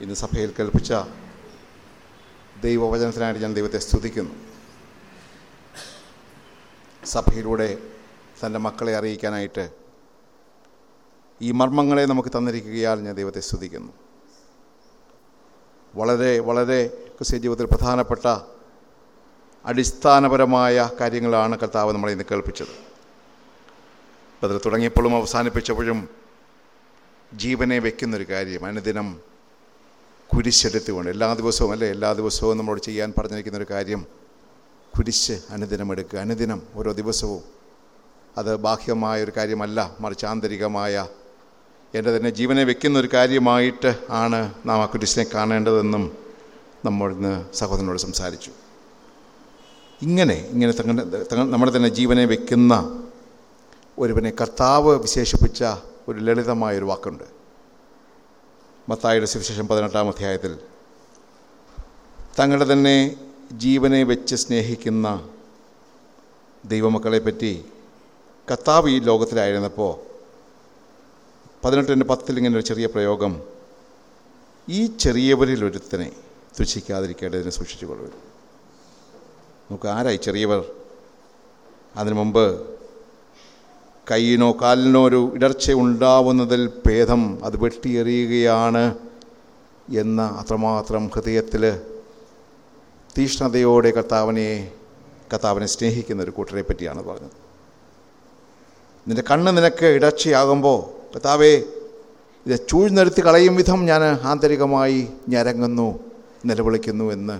ഇന്ന് സഭയിൽ കേൾപ്പിച്ച ദൈവവചനത്തിനായിട്ട് ഞാൻ ദൈവത്തെ സ്തുതിക്കുന്നു. സഭയിലൂടെ തന്റെ മക്കളെ അറിയിക്കാനായിട്ട് ഈ മർമ്മങ്ങളെ നമുക്ക് തന്നിരിക്കുകയാൽ ഞാൻ ദൈവത്തെ സ്തുതിക്കുന്നു. വളരെ വളരെ ക്രിസ്ത്യ ജീവിതത്തിൽ പ്രധാനപ്പെട്ട അടിസ്ഥാനപരമായ കാര്യങ്ങളാണ് കർത്താവ് നമ്മളെ ഇന്ന് കേൾപ്പിച്ചത്. അതിൽ തുടങ്ങിയപ്പോഴും അവസാനിപ്പിച്ചപ്പോഴും ജീവനെ വയ്ക്കുന്നൊരു കാര്യം അനുദിനം കുരിശെടുത്തുകൊണ്ട് എല്ലാ ദിവസവും അല്ലേ? എല്ലാ ദിവസവും നമ്മളോട് ചെയ്യാൻ പറഞ്ഞിരിക്കുന്ന ഒരു കാര്യം കുരിശ് അനുദിനം എടുക്കുക. അനുദിനം ഓരോ ദിവസവും. അത് ബാഹ്യമായ ഒരു കാര്യമല്ല മറിച്ച് ആന്തരികമായ. എന്റെ തന്നെ ജീവനെ വെക്കുന്ന ഒരു കാര്യമായിട്ട് ആണ് നാം ആ കുരിശിനെ കാണേണ്ടതെന്നും നമ്മൾ ഇന്ന് സഹോദരനോട് സംസാരിച്ചു. ഇങ്ങനെ ഇങ്ങനെ നമ്മുടെ തന്നെ ജീവനെ വെക്കുന്ന ഒരുവനെ കർത്താവ് വിശേഷിപ്പിച്ച ഒരു ലളിതമായൊരു വാക്കുണ്ട്. മത്തായിയുടെ സുവിശേഷം പതിനെട്ടാം അധ്യായത്തിൽ. തങ്ങളുടെ തന്നെ ജീവനെ വെച്ച് സ്നേഹിക്കുന്ന ദൈവമക്കളെപ്പറ്റി കത്താവ് ഈ ലോകത്തിലായിരുന്നപ്പോൾ പതിനെട്ടിന്റെ പത്തിൽ ഇങ്ങനെ ഒരു ചെറിയ പ്രയോഗം ഈ ചെറിയവരിൽ ഒരുത്തനെ തുച്ഛിക്കാതിരിക്കേണ്ടതിനെ സൂക്ഷിച്ചു കൊള്ളുവരും നമുക്ക് ആരായി ചെറിയവർ? അതിനു മുമ്പ് കൈയിനോ കാലിനോ ഒരു ഇടർച്ച ഉണ്ടാവുന്നതിൽ ഭേദം അത് വെട്ടിയെറിയുകയാണ് എന്ന അത്രമാത്രം ഹൃദയത്തിൽ തീഷ്ണതയോടെ കർത്താവിനെ കർത്താവിനെ സ്നേഹിക്കുന്ന ഒരു കൂട്ടരെ പറ്റിയാണ് പറഞ്ഞത്. നിന്റെ കണ്ണ് നിനക്ക് ഇടർച്ചയാകുമ്പോൾ കർത്താവേ ഇത് ചൂഴ്ന്നെടുത്ത് കളയും വിധം ഞാൻ ആന്തരികമായി ഞരങ്ങുന്നു നിലവിളിക്കുന്നു എന്ന്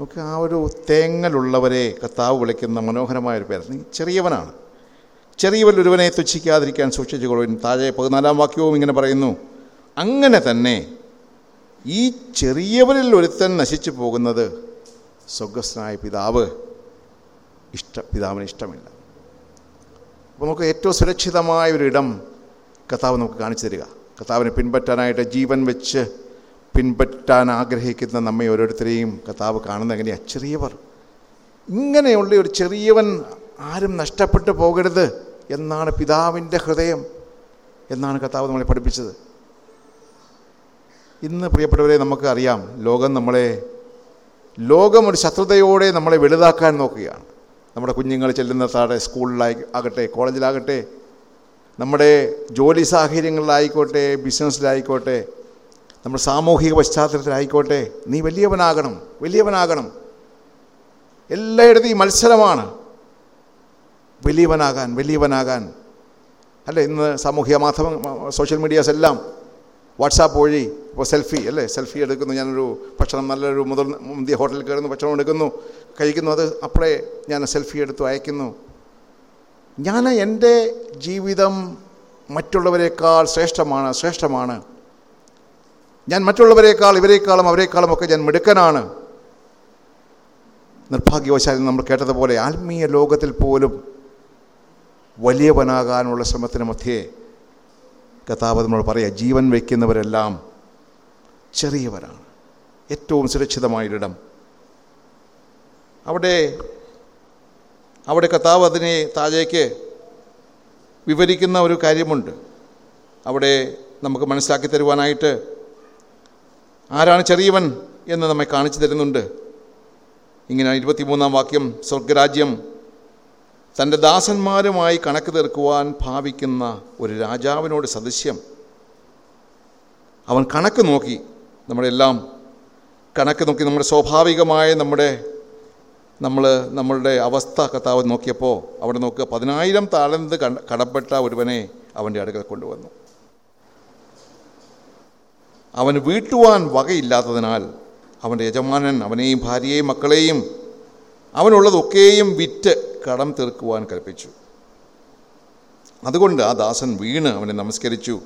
നമുക്ക് ആ ഒരു തേങ്ങലുള്ളവരെ കർത്താവ് വിളിക്കുന്ന മനോഹരമായൊരു പേര്. നീ ചെറിയവനാണ്. ചെറിയവരിൽ ഒരുവനെ തുച്ഛിക്കാതിരിക്കാൻ സൂക്ഷിച്ചു കൊള്ളുവിൻ. താഴെ പതിനാലാം വാക്യവും ഇങ്ങനെ പറയുന്നു. അങ്ങനെ തന്നെ ഈ ചെറിയവരിൽ ഒരുത്തൻ നശിച്ചു പോകുന്നത് സ്വർഗസ്നായ പിതാവ് ഇഷ്ട പിതാവിന് ഇഷ്ടമില്ല. അപ്പോൾ നമുക്ക് ഏറ്റവും സുരക്ഷിതമായ ഒരു ഇടം കർത്താവ് നമുക്ക് കാണിച്ചു തരിക. കർത്താവിനെ പിൻപറ്റാനായിട്ട് ജീവൻ വെച്ച് പിൻപറ്റാൻ ആഗ്രഹിക്കുന്ന നമ്മെ ഓരോരുത്തരെയും കഥാവ് കാണുന്ന എങ്ങനെയാണ് ചെറിയവർ. ഇങ്ങനെയുള്ള ഒരു ചെറിയവൻ ആരും നഷ്ടപ്പെട്ടു പോകരുത് എന്നാണ് പിതാവിന്റെ ഹൃദയം എന്നാണ് കഥാവ് നമ്മളെ പഠിപ്പിച്ചത്. ഇന്ന് പ്രിയപ്പെട്ടവരെ നമുക്ക് അറിയാം ലോകം നമ്മളെ ലോകം ഒരു ശത്രുതയോടെ നമ്മളെ വലുതാക്കാൻ നോക്കുകയാണ്. നമ്മുടെ കുഞ്ഞുങ്ങൾ ചെല്ലുന്ന താഴെ സ്കൂളിലായി ആകട്ടെ കോളേജിലാകട്ടെ നമ്മുടെ ജോലി സാഹചര്യങ്ങളിലായിക്കോട്ടെ ബിസിനസ്സിലായിക്കോട്ടെ നമ്മുടെ സാമൂഹിക പശ്ചാത്തലത്തിലായിക്കോട്ടെ. നീ വലിയവനാകണം വലിയവനാകണം. എല്ലായിടത്തും ഈ മത്സരമാണ്. വലിയവനാകാൻ വലിയവനാകാൻ. അല്ലേ ഇന്ന് സാമൂഹിക മാധ്യമ സോഷ്യൽ മീഡിയാസ് എല്ലാം വാട്സാപ്പ് വഴി ഇപ്പോൾ സെൽഫി അല്ലേ സെൽഫി എടുക്കുന്നു. ഞാനൊരു ഭക്ഷണം നല്ലൊരു മുതൽ മുന്തിയ ഹോട്ടലിൽ കയറുന്നു ഭക്ഷണം എടുക്കുന്നു കഴിക്കുന്നു. അത് അപ്പോഴേ ഞാൻ സെൽഫി എടുത്തു അയക്കുന്നു. ഞാൻ എന്റെ ജീവിതം മറ്റുള്ളവരെക്കാൾ ശ്രേഷ്ഠമാണ് ശ്രേഷ്ഠമാണ്. ഞാൻ മറ്റുള്ളവരെക്കാൾ ഇവരെക്കാളും അവരെക്കാളും ഒക്കെ ഞാൻ മിടുക്കനാണ്. നിർഭാഗ്യവശാൽ നമ്മൾ കേട്ടതുപോലെ ആത്മീയ ലോകത്തിൽ പോലും വലിയവനാകാനുള്ള ശ്രമത്തിന് മധ്യേ കഥാപത് നമ്മൾ പറയുക ജീവൻ വയ്ക്കുന്നവരെല്ലാം ചെറിയവരാണ്. ഏറ്റവും സുരക്ഷിതമായൊരിടം. അവിടെ അവിടെ കഥാവ് അതിനെ താഴേക്ക് വിവരിക്കുന്ന ഒരു കാര്യമുണ്ട്. അവിടെ നമുക്ക് മനസ്സിലാക്കി തരുവാനായിട്ട് ആരാണ് ചെറിയവൻ എന്ന് നമ്മെ കാണിച്ചു തരുന്നുണ്ട്. ഇങ്ങനെ ഇരുപത്തിമൂന്നാം വാക്യം സ്വർഗരാജ്യം തന്റെ ദാസന്മാരുമായി കണക്ക് തീർക്കുവാൻ ഭാവിക്കുന്ന ഒരു രാജാവിനോട് സദൃശ്യം. അവൻ കണക്ക് നോക്കി നമ്മുടെ എല്ലാം കണക്ക് നോക്കി നമ്മുടെ സ്വാഭാവികമായ നമ്മുടെ നമ്മൾ നമ്മളുടെ അവസ്ഥ കർത്താവ് നോക്കിയപ്പോൾ അവിടെ നോക്കുക പതിനായിരം താളന്ത് കടപ്പെട്ട ഒരുവനെ അവന്റെ അടുക്കൽ കൊണ്ടുവന്നു. അവന് വീട്ടുവാൻ വകയില്ലാത്തതിനാൽ അവന്റെ യജമാനൻ അവനെയും ഭാര്യയെയും മക്കളെയും അവനുള്ളതൊക്കെയും വിറ്റ് കടം തീർക്കുവാൻ കൽപ്പിച്ചു. അതുകൊണ്ട് ആ ദാസൻ വീണ് അവനെ നമസ്കരിച്ചു.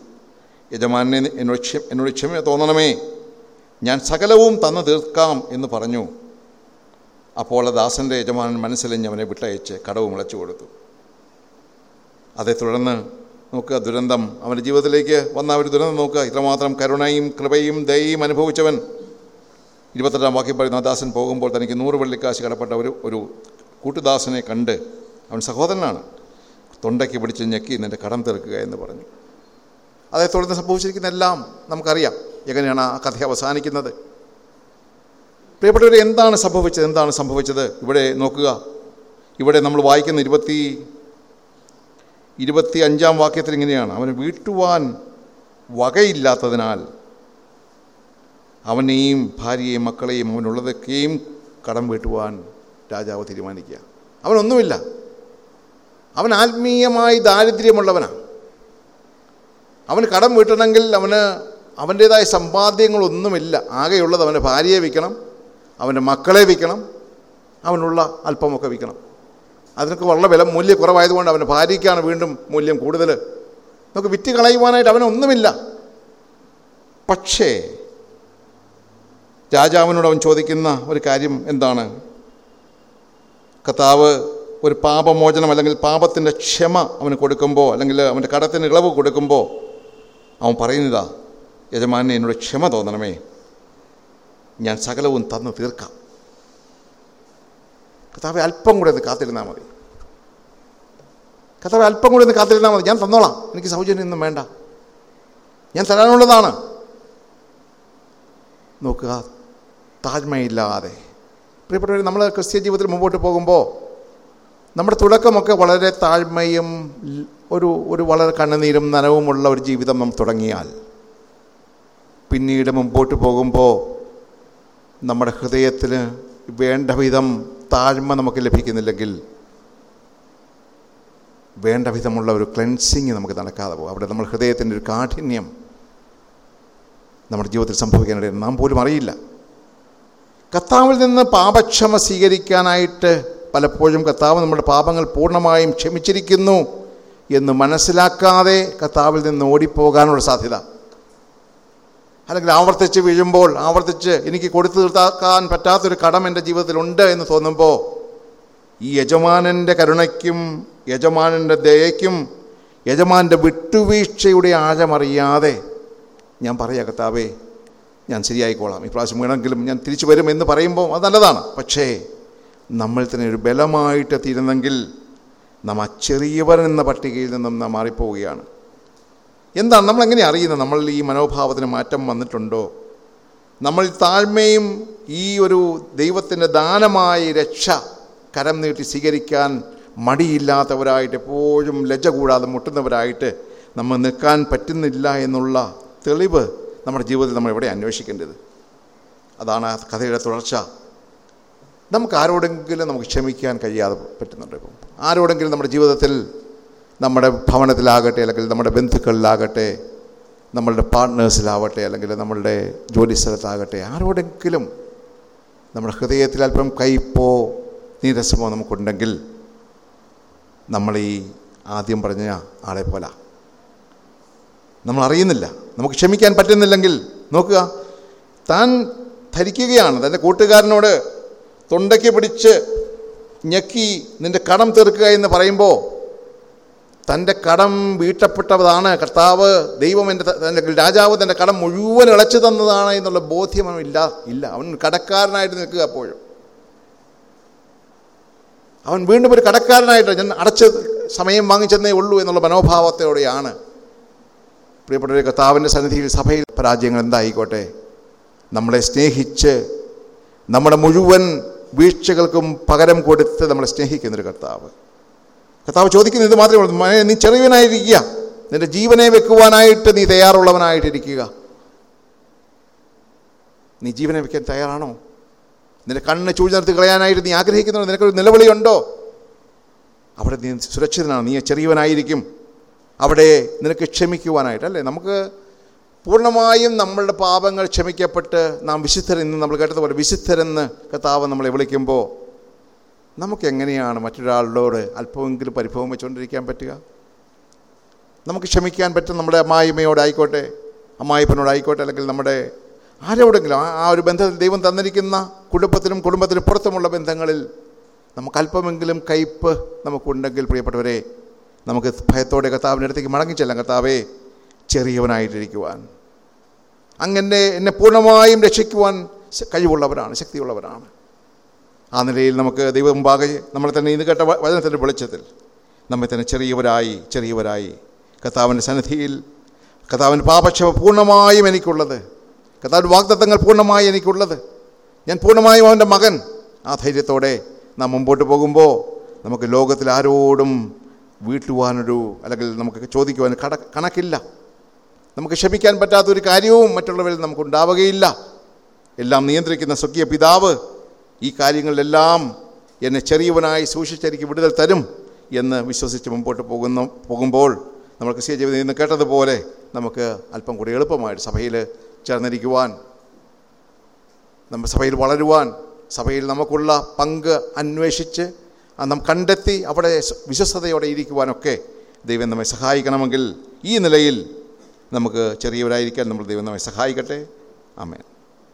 യജമാനെ എന്നോട് ക്ഷമ എന്നോട് ക്ഷമ തോന്നണമേ ഞാൻ സകലവും തന്നു തീർക്കാം എന്ന് പറഞ്ഞു. അപ്പോൾ ആ ദാസന്റെ യജമാനൻ മനസ്സിലഞ്ഞ് അവനെ വിട്ടയച്ച് കടവും ഇളച്ചു കൊടുത്തു. അതേ തുടർന്ന് നോക്കുക ദുരന്തം. അവന്റെ ജീവിതത്തിലേക്ക് വന്ന ഒരു ദുരന്തം നോക്കുക. ഇത്രമാത്രം കരുണയും കൃപയും ദയയും അനുഭവിച്ചവൻ. ഇരുപത്തെട്ടാം വാക്യം പറയുന്ന ദാസൻ പോകുമ്പോൾ തനിക്ക് നൂറ് വെള്ളിക്കാശ് കടപ്പെട്ട ഒരു ഒരു കൂട്ടുദാസനെ കണ്ട് അവൻ സഹോദരനാണ്. തൊണ്ടയ്ക്ക് പിടിച്ച് ഞെക്കി നിന്റെ കടം തീർക്കുക എന്ന് പറഞ്ഞു. അതേ തുടർന്ന് സംഭവിച്ചിരിക്കുന്ന എല്ലാം നമുക്കറിയാം. എങ്ങനെയാണ് ആ കഥ അവസാനിക്കുന്നത്? പ്രിയപ്പെട്ടവർ എന്താണ് സംഭവിച്ചത്? എന്താണ് സംഭവിച്ചത്? ഇവിടെ നോക്കുക. ഇവിടെ നമ്മൾ വായിക്കുന്ന ഇരുപത്തി ഇരുപത്തി അഞ്ചാം വാക്യത്തിൽ ഇങ്ങനെയാണ്. അവന് വീട്ടുവാൻ വകയില്ലാത്തതിനാൽ അവനെയും ഭാര്യയെയും മക്കളെയും അവനുള്ളതൊക്കെയും കടം വീട്ടുവാൻ രാജാവ് തീരുമാനിക്കുക. അവനൊന്നുമില്ല. അവൻ ആത്മീയമായി ദാരിദ്ര്യമുള്ളവനാണ് അവന് കടം വീട്ടണമെങ്കിൽ അവന് അവന്റേതായ സമ്പാദ്യങ്ങളൊന്നുമില്ല. ആകെയുള്ളത് അവന്റെ ഭാര്യയെ വിൽക്കണം അവന്റെ മക്കളെ വിൽക്കണം അവനുള്ള അല്പമൊക്കെ വിൽക്കണം. അതിനൊക്കെ വളരെ വില മൂല്യം കുറവായതുകൊണ്ട് അവന്റെ ഭാര്യയ്ക്കാണ് വീണ്ടും മൂല്യം കൂടുതൽ. നമുക്ക് വിറ്റ് കളയുവാനായിട്ട് അവനൊന്നുമില്ല പക്ഷേ രാജാവിനോട് അവൻ ചോദിക്കുന്ന ഒരു കാര്യം എന്താണ്? കർത്താവ് ഒരു പാപമോചനം അല്ലെങ്കിൽ പാപത്തിന്റെ ക്ഷമ അവന് കൊടുക്കുമ്പോൾ അല്ലെങ്കിൽ അവന്റെ കടത്തിന് ഇളവ് കൊടുക്കുമ്പോൾ അവൻ പറയുന്നതാ യജമാനെ എന്നോട് ക്ഷമ തോന്നണമേ. ഞാൻ സകലവും തന്ന് തീർക്കാം. കർത്താവ് അല്പം കൂടെ ഒന്ന് കാത്തിരുന്നാൽ മതി. കഥാവ് അല്പം കൂടെ ഒന്ന് കാത്തിരുന്നാൽ മതി. ഞാൻ തന്നോളാം. എനിക്ക് സൗജന്യമൊന്നും വേണ്ട. ഞാൻ തരാനുള്ളതാണ്. നോക്കുക താഴ്മയില്ലാതെ. പ്രിയപ്പെട്ടവർ നമ്മൾ ക്രിസ്ത്യ ജീവിതത്തിൽ മുമ്പോട്ട് പോകുമ്പോൾ നമ്മുടെ തുടക്കമൊക്കെ വളരെ താഴ്മയും ഒരു ഒരു വളരെ കണ്ണുനീരും നനവുമുള്ള ഒരു ജീവിതം നാം തുടങ്ങിയാൽ പിന്നീട് മുമ്പോട്ട് പോകുമ്പോൾ നമ്മുടെ ഹൃദയത്തിന് വേണ്ട വിധം താഴ്മ നമുക്ക് ലഭിക്കുന്നില്ലെങ്കിൽ വേണ്ട വിധമുള്ള ഒരു ക്ലെൻസിങ് നമുക്ക് നടക്കാതെ പോകും. അവിടെ നമ്മൾ ഹൃദയത്തിന്റെ ഒരു കാഠിന്യം നമ്മുടെ ജീവിതത്തിൽ സംഭവിക്കാനിടയിൽ നാം പോലും അറിയില്ല. കർത്താവിൽ നിന്ന് പാപക്ഷമ സ്വീകരിക്കാനായിട്ട് പലപ്പോഴും കർത്താവ് നമ്മുടെ പാപങ്ങൾ പൂർണമായും ക്ഷമിച്ചിരിക്കുന്നു എന്ന് മനസ്സിലാക്കാതെ കർത്താവിൽ നിന്ന് ഓടിപ്പോകാനുള്ള സാധ്യത. അല്ലെങ്കിൽ ആവർത്തിച്ച് വീഴുമ്പോൾ ആവർത്തിച്ച് എനിക്ക് കൊടുത്തു തീർത്താക്കാൻ പറ്റാത്തൊരു കടം എന്റെ ജീവിതത്തിലുണ്ട് എന്ന് തോന്നുമ്പോൾ ഈ യജമാനന്റെ കരുണയ്ക്കും യജമാനന്റെ ദയയ്ക്കും യജമാന്റെ വിട്ടുവീഴ്ചയുടെ ആഴമറിയാതെ ഞാൻ പറയാം കർത്താവേ ഞാൻ ശരിയായിക്കോളാം. ഇപ്രാവശ്യം വേണമെങ്കിലും ഞാൻ തിരിച്ചു വരും എന്ന് പറയുമ്പോൾ അത് നല്ലതാണ്. പക്ഷേ നമ്മൾ തന്നെ ഒരു ബലമായിട്ട് തീരുന്നെങ്കിൽ നാം ആ ചെറിയവൻ എന്ന പട്ടികയിൽ നിന്നും നാം മാറിപ്പോവുകയാണ്. എന്താണ് നമ്മളെങ്ങനെ അറിയുന്നത് നമ്മൾ ഈ മനോഭാവത്തിന് മാറ്റം വന്നിട്ടുണ്ടോ? നമ്മൾ താഴ്മയും ഈ ഒരു ദൈവത്തിന്റെ ദാനമായ രക്ഷ കരം നീട്ടി സ്വീകരിക്കാൻ മടിയില്ലാത്തവരായിട്ട് എപ്പോഴും ലജ്ജ കൂടാതെ മുട്ടുന്നവരായിട്ട് നമ്മൾ നിൽക്കാൻ പറ്റുന്നില്ല എന്നുള്ള തെളിവ് നമ്മുടെ ജീവിതത്തിൽ നമ്മൾ എവിടെ അന്വേഷിക്കേണ്ടത്? അതാണ് ആ കഥയുടെ തുടർച്ച. നമുക്ക് ആരോടെങ്കിലും നമുക്ക് ക്ഷമിക്കാൻ കഴിയാതെ പറ്റുന്നുണ്ട് ഇപ്പം? ആരോടെങ്കിലും നമ്മുടെ ജീവിതത്തിൽ നമ്മുടെ ഭവനത്തിലാകട്ടെ അല്ലെങ്കിൽ നമ്മുടെ ബന്ധുക്കളിലാകട്ടെ നമ്മളുടെ പാർട്ട്നേഴ്സിലാവട്ടെ അല്ലെങ്കിൽ നമ്മളുടെ ജോലി സ്ഥലത്താകട്ടെ ആരോടെങ്കിലും നമ്മുടെ ഹൃദയത്തിൽ അല്പം കയ്പോ നീരസമോ നമുക്കുണ്ടെങ്കിൽ നമ്മൾ ഈ ആദ്യം പറഞ്ഞ ആളെ പോല. നമ്മൾ അറിയുന്നില്ല നമുക്ക് ക്ഷമിക്കാൻ പറ്റുന്നില്ലെങ്കിൽ നോക്കുക. താൻ ധരിക്കുകയാണ്. തന്റെ കൂട്ടുകാരനോട് തൊണ്ടയ്ക്ക് പിടിച്ച് ഞെക്കി നിന്റെ കടം തീർക്കുക എന്ന് പറയുമ്പോൾ തന്റെ കടം വീട്ടപ്പെട്ടതാണ് കർത്താവ് ദൈവം എന്റെ തന്റെ രാജാവ് തന്റെ കടം മുഴുവൻ ഇളച്ചു തന്നതാണ് എന്നുള്ള ബോധ്യം അവനില്ല ഇല്ല അവൻ കടക്കാരനായിട്ട് നിൽക്കുക അപ്പോഴും അവൻ വീണ്ടും ഒരു കടക്കാരനായിട്ട് ഞാൻ അടച്ച് സമയം വാങ്ങിച്ചെന്നേ ഉള്ളൂ എന്നുള്ള മനോഭാവത്തോടെയാണ്. പ്രിയപ്പെട്ട കർത്താവിന്റെ സന്നിധിയിൽ സഭയിൽ പരാജയങ്ങൾ എന്തായിക്കോട്ടെ? നമ്മളെ സ്നേഹിച്ച് നമ്മുടെ മുഴുവൻ വീഴ്ചകൾക്കും പകരം കൊടുത്ത് നമ്മളെ സ്നേഹിക്കുന്നൊരു കർത്താവ്. കർത്താവ് ചോദിക്കുന്നത് ഇത് മാത്രമേ ഉള്ളൂ. മകനെ, നീ ചെറിയവനായിരിക്കുക. നിന്റെ ജീവനെ വെക്കുവാനായിട്ട് നീ തയ്യാറുള്ളവനായിട്ടിരിക്കുക. നീ ജീവനെ വെക്കാൻ തയ്യാറാണോ? നിന്റെ കണ്ണ് ചൂഴി നിർത്തി കളയാനായിട്ട് നീ ആഗ്രഹിക്കുന്നുണ്ടോ? നിനക്കൊരു നിലവിളിയുണ്ടോ? അവിടെ നീ സുരക്ഷിതനാണ്. നീ ചെറിയവനായിരിക്കും. അവിടെ നിനക്ക് ക്ഷമിക്കുവാനായിട്ട് അല്ലേ? നമുക്ക് പൂർണമായും നമ്മളുടെ പാപങ്ങൾ ക്ഷമിക്കപ്പെട്ട് നാം വിശുദ്ധരെന്ന് നമ്മൾ കേട്ടതുപോലെ വിശുദ്ധരെന്ന് കർത്താവ് നമ്മളെ വിളിക്കുമ്പോൾ നമുക്ക് എങ്ങനെയാണ് മറ്റൊരാളോട് അല്പമെങ്കിലും പരിഭവം വെച്ചുകൊണ്ടിരിക്കാൻ പറ്റുക? നമുക്ക് ക്ഷമിക്കാൻ പറ്റും നമ്മുടെ അമ്മായിമ്മയോടായിക്കോട്ടെ അമ്മായിപ്പനോടായിക്കോട്ടെ അല്ലെങ്കിൽ നമ്മുടെ ആരോടെങ്കിലും ആ- ഒരു ബന്ധത്തിൽ ദൈവം തന്നിരിക്കുന്ന കുടുംബത്തിനും കുടുംബത്തിനും പുറത്തുമുള്ള ബന്ധങ്ങളിൽ നമുക്ക് അല്പമെങ്കിലും കയ്പ് നമുക്കുണ്ടെങ്കിൽ പ്രിയപ്പെട്ടവരെ നമുക്ക് ഭയത്തോടെ കർത്താവിന്റെ അടുത്തേക്ക് മടങ്ങിച്ചെല്ലാം കർത്താവേ ചെറിയവനായിട്ടിരിക്കുവാൻ. അങ്ങനെ എന്നെ പൂർണമായും രക്ഷിക്കുവാൻ കഴിവുള്ളവരാണ് ശക്തിയുള്ളവരാണ്. ആ നിലയിൽ നമുക്ക് ദൈവം മുമ്പാകെ നമ്മളെ തന്നെ ഇന്ന് കേട്ട വചനത്തിന്റെ വെളിച്ചത്തിൽ നമ്മെ തന്നെ ചെറിയവരായി ചെറിയവരായി. കർത്താവിന്റെ സന്നിധിയിൽ കർത്താവിന്റെ പാപക്ഷമ പൂർണമായും എനിക്കുള്ളത്. കഥാവിന്റെ വാഗ്ദത്തങ്ങൾ പൂർണമായി എനിക്കുള്ളത്. ഞാൻ പൂർണമായും അവന്റെ മകൻ. ആ ധൈര്യത്തോടെ നാം മുമ്പോട്ട് പോകുമ്പോൾ നമുക്ക് ലോകത്തിൽ ആരോടും വീട്ടുവാനൊരു അല്ലെങ്കിൽ നമുക്ക് ചോദിക്കുവാൻ കട കണക്കില്ല. നമുക്ക് ക്ഷമിക്കാൻ പറ്റാത്തൊരു കാര്യവും മറ്റുള്ളവരിൽ നമുക്കുണ്ടാവുകയില്ല. എല്ലാം നിയന്ത്രിക്കുന്ന സ്വകീയ പിതാവ് ഈ കാര്യങ്ങളിലെല്ലാം എന്നെ ചെറിയവനായി സൂക്ഷിച്ചെനിക്ക് വിടുതൽ തരും എന്ന് വിശ്വസിച്ച് മുമ്പോട്ട് പോകുന്ന പോകുമ്പോൾ നമ്മൾ ക്രിസ്ത്യ ജീവിതത്തിൽ നിന്ന് കേട്ടതുപോലെ നമുക്ക് അല്പം കൂടി എളുപ്പമായിട്ട് സഭയിൽ ചേർന്നിരിക്കുവാൻ നമ്മൾ സഭയിൽ വളരുവാൻ സഭയിൽ നമുക്കുള്ള പങ്ക് അന്വേഷിച്ച് നാം കണ്ടെത്തി അവിടെ വിശ്വസ്തയോടെ ഇരിക്കുവാനൊക്കെ ദൈവം നമ്മെ സഹായിക്കണമെങ്കിൽ ഈ നിലയിൽ നമുക്ക് ചെറിയവരായിരിക്കാൻ നമ്മൾ ദൈവം നമ്മെ സഹായിക്കട്ടെ. ആമേൻ.